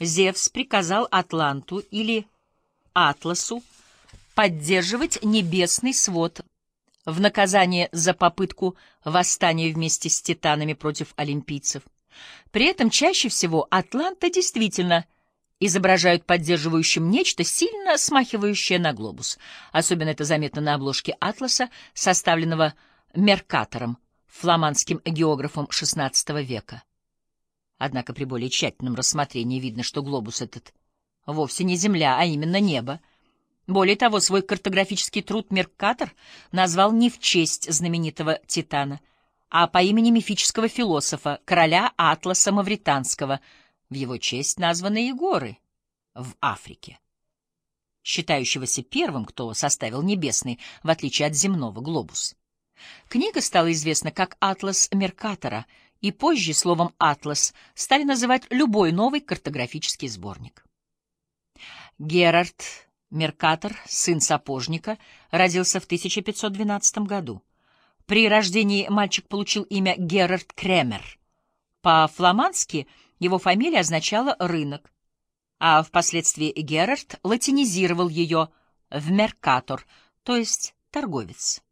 Зевс приказал Атланту или Атласу поддерживать небесный свод в наказание за попытку восстания вместе с титанами против олимпийцев. При этом чаще всего Атланта действительно изображают поддерживающим нечто, сильно смахивающее на глобус. Особенно это заметно на обложке атласа, составленного Меркатором, фламандским географом XVI века. Однако при более тщательном рассмотрении видно, что глобус этот вовсе не Земля, а именно небо. Более того, свой картографический труд Меркатор назвал не в честь знаменитого Титана, а по имени мифического философа, короля Атласа Мавританского. В его честь названы и горы в Африке, считающегося первым, кто составил небесный, в отличие от земного, глобус. Книга стала известна как «Атлас Меркатора», и позже словом «атлас» стали называть любой новый картографический сборник. Герард Меркатор, сын сапожника, родился в 1512 году. При рождении мальчик получил имя Герард Кремер. По-фламандски его фамилия означала «рынок», а впоследствии Герард латинизировал ее в Меркатор, то есть торговец.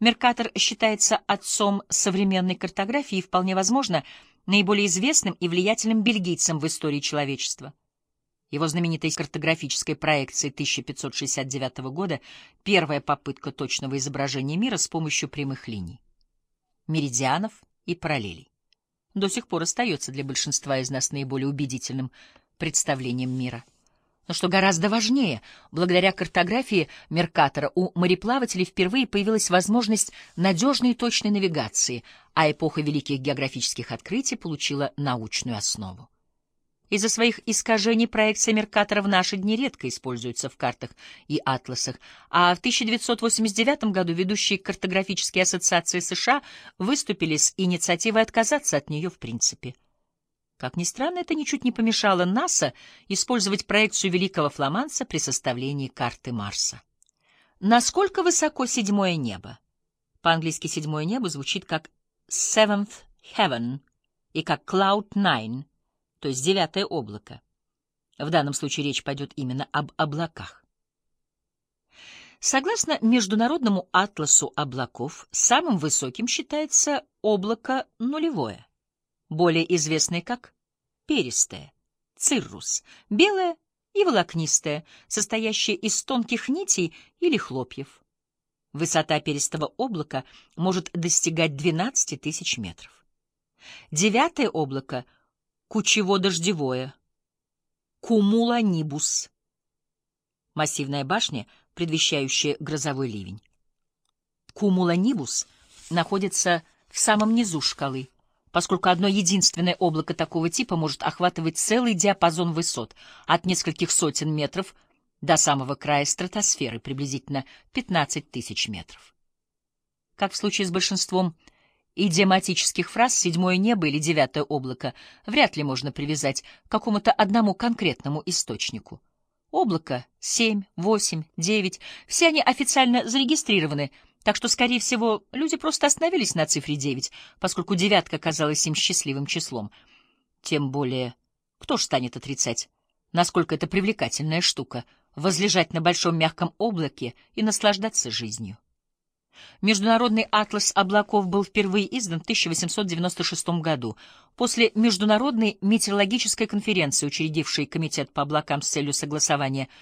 Меркатор считается отцом современной картографии и, вполне возможно, наиболее известным и влиятельным бельгийцем в истории человечества. Его знаменитой картографической проекции 1569 года — первая попытка точного изображения мира с помощью прямых линий, меридианов и параллелей. До сих пор остается для большинства из нас наиболее убедительным представлением мира. Но что гораздо важнее, благодаря картографии Меркатора у мореплавателей впервые появилась возможность надежной и точной навигации, а эпоха великих географических открытий получила научную основу. Из-за своих искажений проекция Меркатора в наши дни редко используется в картах и атласах, а в 1989 году ведущие картографические ассоциации США выступили с инициативой отказаться от нее в принципе. Как ни странно, это ничуть не помешало НАСА использовать проекцию Великого Фламанца при составлении карты Марса. Насколько высоко седьмое небо? По-английски седьмое небо звучит как seventh heaven и как cloud nine, то есть девятое облако. В данном случае речь пойдет именно об облаках. Согласно Международному атласу облаков, самым высоким считается облако нулевое более известное как перистая, циррус, белая и волокнистая, состоящая из тонких нитей или хлопьев. Высота перистого облака может достигать 12 тысяч метров. Девятое облако — кучево-дождевое, кумулонибус, массивная башня, предвещающая грозовой ливень. Кумулонибус находится в самом низу шкалы, поскольку одно единственное облако такого типа может охватывать целый диапазон высот от нескольких сотен метров до самого края стратосферы, приблизительно 15 тысяч метров. Как в случае с большинством идиоматических фраз, седьмое небо или девятое облако вряд ли можно привязать к какому-то одному конкретному источнику. Облако 7, 8, 9 — все они официально зарегистрированы — так что, скорее всего, люди просто остановились на цифре 9, поскольку девятка казалась им счастливым числом. Тем более, кто ж станет отрицать, насколько это привлекательная штука — возлежать на большом мягком облаке и наслаждаться жизнью. Международный атлас облаков был впервые издан в 1896 году, после Международной метеорологической конференции, учредившей Комитет по облакам с целью согласования